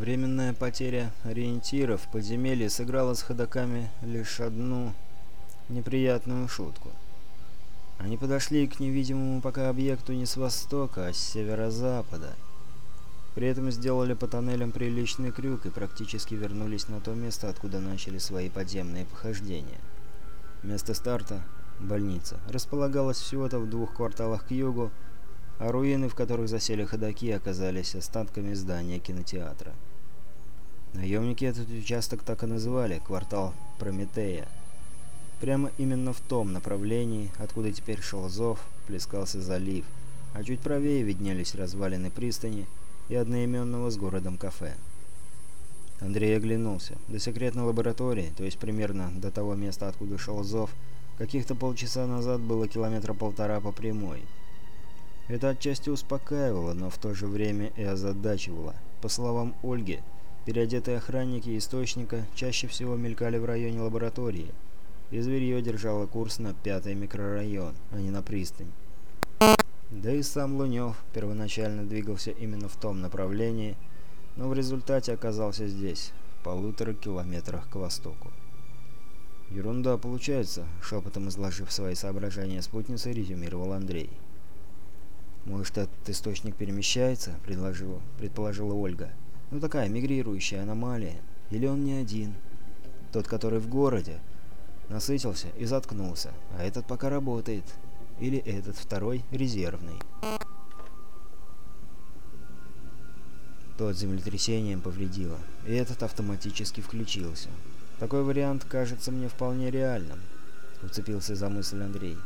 Временная потеря ориентира в подземелье сыграла с ходоками лишь одну неприятную шутку. Они подошли к невидимому пока объекту не с востока, а с северо-запада. При этом сделали по тоннелям приличный крюк и практически вернулись на то место, откуда начали свои подземные похождения. Место старта — больница. Располагалась всего-то в двух кварталах к югу, а руины, в которых засели ходаки, оказались остатками здания кинотеатра. Наемники этот участок так и называли — квартал Прометея. Прямо именно в том направлении, откуда теперь шел зов, плескался залив, а чуть правее виднелись развалины пристани и одноименного с городом кафе. Андрей оглянулся. До секретной лаборатории, то есть примерно до того места, откуда шел зов, каких-то полчаса назад было километра полтора по прямой. Это отчасти успокаивало, но в то же время и озадачивало. По словам Ольги, переодетые охранники источника чаще всего мелькали в районе лаборатории, и зверье держало курс на пятый микрорайон, а не на пристань. Да и сам Лунев первоначально двигался именно в том направлении, но в результате оказался здесь, в полутора километрах к востоку. «Ерунда получается», — шепотом изложив свои соображения спутницы, резюмировал Андрей. «Может, этот источник перемещается?» — предложила, предположила Ольга. «Ну, такая мигрирующая аномалия. Или он не один? Тот, который в городе, насытился и заткнулся, а этот пока работает. Или этот второй резервный». Тот землетрясением повредило, и этот автоматически включился. Такой вариант кажется мне вполне реальным, уцепился за мысль Андрей.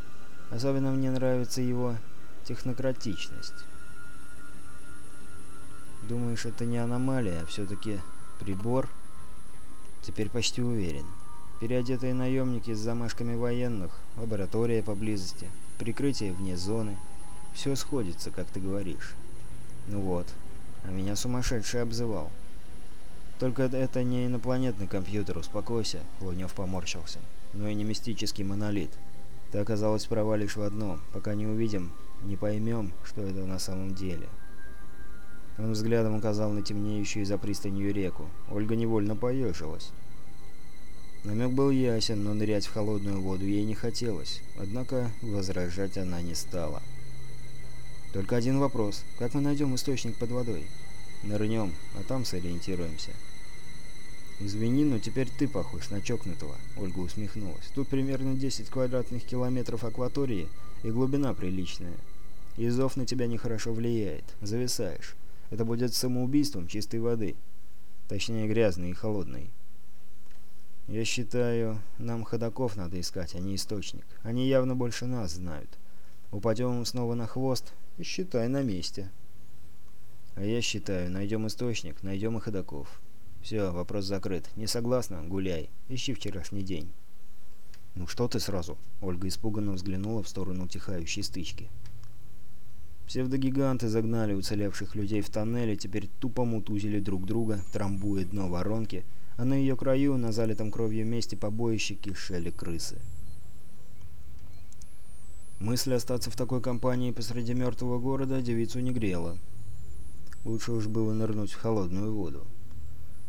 Особенно мне нравится его технократичность. Думаешь, это не аномалия, а все-таки прибор? Теперь почти уверен. Переодетые наемники с замашками военных, лаборатория поблизости, прикрытие вне зоны. Все сходится, как ты говоришь. Ну вот, а меня сумасшедший обзывал. Только это не инопланетный компьютер, успокойся, Лунев поморщился. Но и не мистический монолит. Ты оказалась права лишь в одном. Пока не увидим, не поймем, что это на самом деле. Он взглядом указал на темнеющую за пристанью реку. Ольга невольно поежилась. Намек был ясен, но нырять в холодную воду ей не хотелось. Однако возражать она не стала. Только один вопрос. Как мы найдем источник под водой? Нырнем, а там сориентируемся. «Извини, но теперь ты похож на чокнутого», — Ольга усмехнулась. «Тут примерно 10 квадратных километров акватории и глубина приличная. И на тебя нехорошо влияет. Зависаешь. Это будет самоубийством чистой воды. Точнее, грязной и холодной. Я считаю, нам ходаков надо искать, а не источник. Они явно больше нас знают. Упадем снова на хвост и считай на месте. А я считаю, найдем источник, найдем и ходаков. Все, вопрос закрыт. Не согласна? Гуляй. Ищи вчерашний день. «Ну что ты сразу?» Ольга испуганно взглянула в сторону утихающей стычки. Псевдогиганты загнали уцелевших людей в тоннель и теперь тупо мутузили друг друга, трамбуя дно воронки, а на ее краю, на залитом кровью месте побоища, кишели крысы. Мысль остаться в такой компании посреди мертвого города девицу не грела. Лучше уж было нырнуть в холодную воду.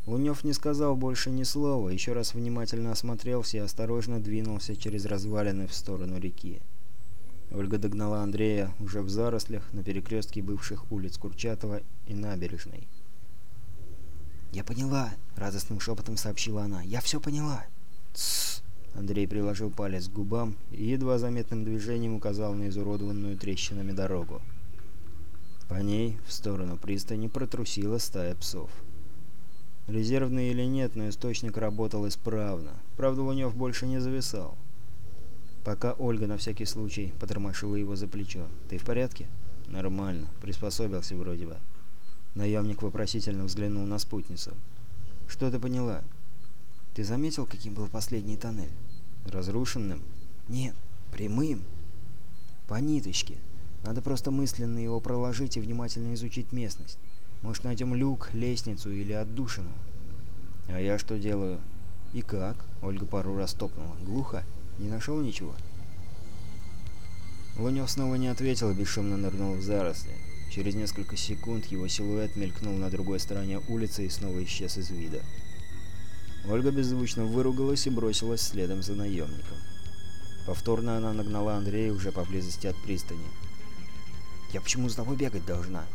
Лунев не сказал больше ни слова, еще раз внимательно осмотрелся и осторожно двинулся через развалины в сторону реки. Ольга догнала Андрея уже в зарослях на перекрестке бывших улиц Курчатова и Набережной. «Я поняла!» — радостным шепотом сообщила она. «Я все поняла!» «Тссс!» Андрей приложил палец к губам и едва заметным движением указал на изуродованную трещинами дорогу. По ней, в сторону пристани, протрусила стая псов. Резервный или нет, но источник работал исправно. Правда, Лунев больше не зависал. Пока Ольга на всякий случай потормошила его за плечо. «Ты в порядке?» «Нормально. Приспособился вроде бы». Наемник вопросительно взглянул на спутницу. «Что ты поняла?» «Ты заметил, каким был последний тоннель?» «Разрушенным?» «Нет, прямым. По ниточке. Надо просто мысленно его проложить и внимательно изучить местность. Может, найдем люк, лестницу или отдушину. А я что делаю? И как? Ольга пару раз топнула. Глухо? Не нашел ничего? Лунев снова не ответил и бесшумно нырнул в заросли. Через несколько секунд его силуэт мелькнул на другой стороне улицы и снова исчез из вида. Ольга беззвучно выругалась и бросилась следом за наемником. Повторно она нагнала Андрея уже поблизости от пристани. «Я почему за тобой бегать должна?»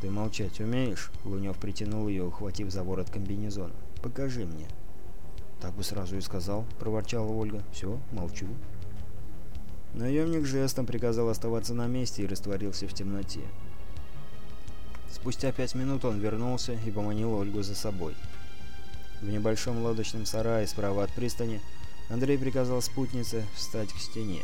«Ты молчать умеешь?» Лунев притянул ее, ухватив за ворот комбинезона. «Покажи мне». «Так бы сразу и сказал», — проворчала Ольга. «Все, молчу». Наемник жестом приказал оставаться на месте и растворился в темноте. Спустя пять минут он вернулся и поманил Ольгу за собой. В небольшом лодочном сарае справа от пристани Андрей приказал спутнице встать к стене.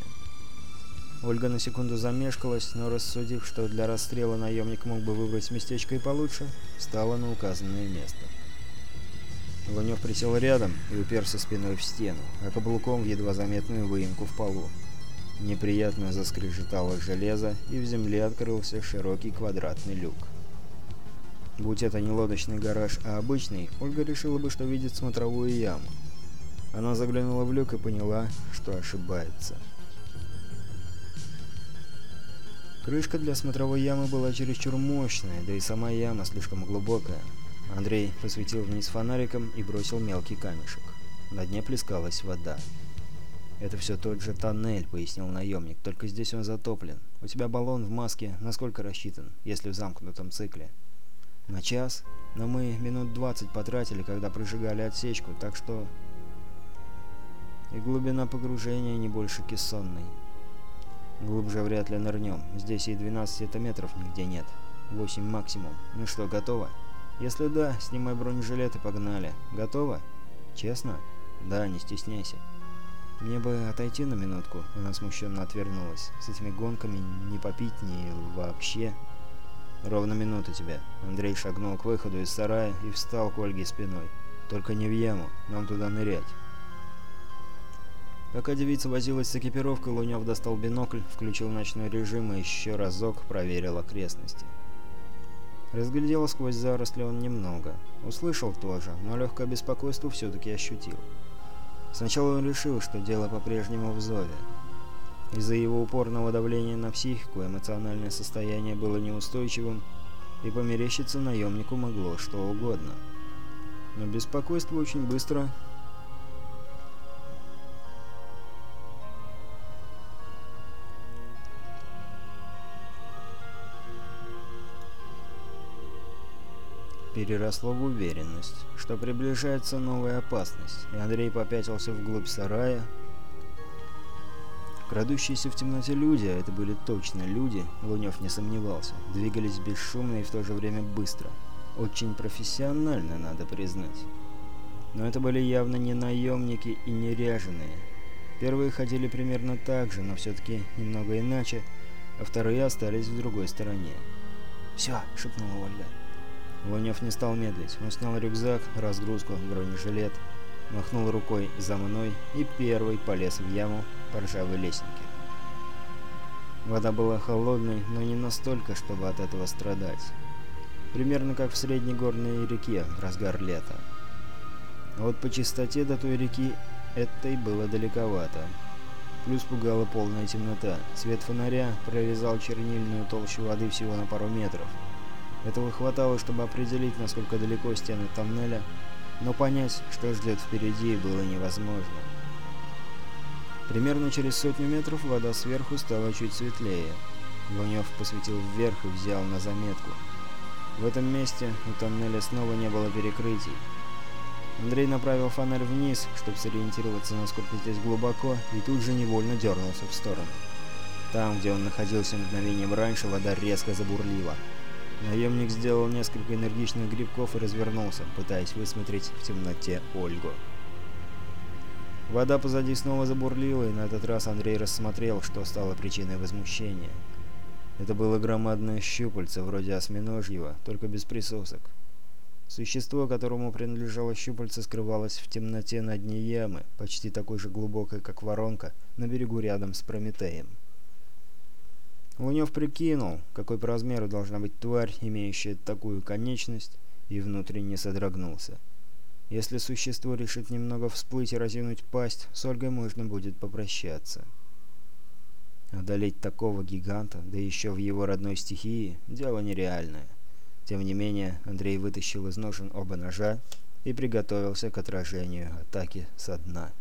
Ольга на секунду замешкалась, но рассудив, что для расстрела наемник мог бы выбрать местечко и получше, встала на указанное место. Лунев присел рядом и уперся спиной в стену, а каблуком в едва заметную выемку в полу. Неприятно заскрежетало железо, и в земле открылся широкий квадратный люк. Будь это не лодочный гараж, а обычный, Ольга решила бы, что видит смотровую яму. Она заглянула в люк и поняла, что ошибается. Крышка для смотровой ямы была чересчур мощная, да и сама яма слишком глубокая. Андрей посветил вниз фонариком и бросил мелкий камешек. На дне плескалась вода. «Это все тот же тоннель», — пояснил наемник, — «только здесь он затоплен. У тебя баллон в маске насколько рассчитан, если в замкнутом цикле?» «На час? Но мы минут двадцать потратили, когда прожигали отсечку, так что...» «И глубина погружения не больше кессонной». «Глубже вряд ли нырнем. Здесь и 12 метров нигде нет. 8 максимум. Ну что, готово?» «Если да, снимай бронежилет и погнали. Готово?» «Честно?» «Да, не стесняйся». «Мне бы отойти на минутку», — она смущенно отвернулась. «С этими гонками не попить, ни вообще». «Ровно минута тебя». Андрей шагнул к выходу из сарая и встал к Ольге спиной. «Только не в яму, нам туда нырять». Пока девица возилась с экипировкой, Лунев достал бинокль, включил ночной режим и еще разок проверил окрестности. Разглядел сквозь заросли он немного. Услышал тоже, но легкое беспокойство все-таки ощутил. Сначала он решил, что дело по-прежнему в зове. Из-за его упорного давления на психику эмоциональное состояние было неустойчивым, и померещиться наемнику могло что угодно. Но беспокойство очень быстро переросло в уверенность, что приближается новая опасность, и Андрей попятился вглубь сарая. Крадущиеся в темноте люди, а это были точно люди, Лунев не сомневался, двигались бесшумно и в то же время быстро. Очень профессионально, надо признать. Но это были явно не наемники и не ряженые. Первые ходили примерно так же, но все-таки немного иначе, а вторые остались в другой стороне. «Все!» — шепнула Ольга. Лунев не стал медлить. Он снял рюкзак, разгрузку, бронежилет, махнул рукой за мной и первый полез в яму по ржавой лестнике. Вода была холодной, но не настолько, чтобы от этого страдать. Примерно как в средней горной реке в разгар лета. А вот по чистоте до той реки этой было далековато. Плюс пугала полная темнота. Свет фонаря прорезал чернильную толщу воды всего на пару метров. Этого хватало, чтобы определить, насколько далеко стены тоннеля, но понять, что ждет впереди, было невозможно. Примерно через сотню метров вода сверху стала чуть светлее. Лунев посветил вверх и взял на заметку. В этом месте у тоннеля снова не было перекрытий. Андрей направил фонарь вниз, чтобы сориентироваться, насколько здесь глубоко, и тут же невольно дернулся в сторону. Там, где он находился мгновением раньше, вода резко забурлила. Наемник сделал несколько энергичных грибков и развернулся, пытаясь высмотреть в темноте Ольгу. Вода позади снова забурлила, и на этот раз Андрей рассмотрел, что стало причиной возмущения. Это было громадное щупальце, вроде осьминожьего, только без присосок. Существо, которому принадлежало щупальце, скрывалось в темноте на дне ямы, почти такой же глубокой, как воронка, на берегу рядом с Прометеем. Лунев прикинул, какой по размеру должна быть тварь, имеющая такую конечность, и внутренне содрогнулся. Если существо решит немного всплыть и разинуть пасть, с Ольгой можно будет попрощаться. Одолеть такого гиганта, да еще в его родной стихии, дело нереальное. Тем не менее, Андрей вытащил из ножен оба ножа и приготовился к отражению атаки со дна.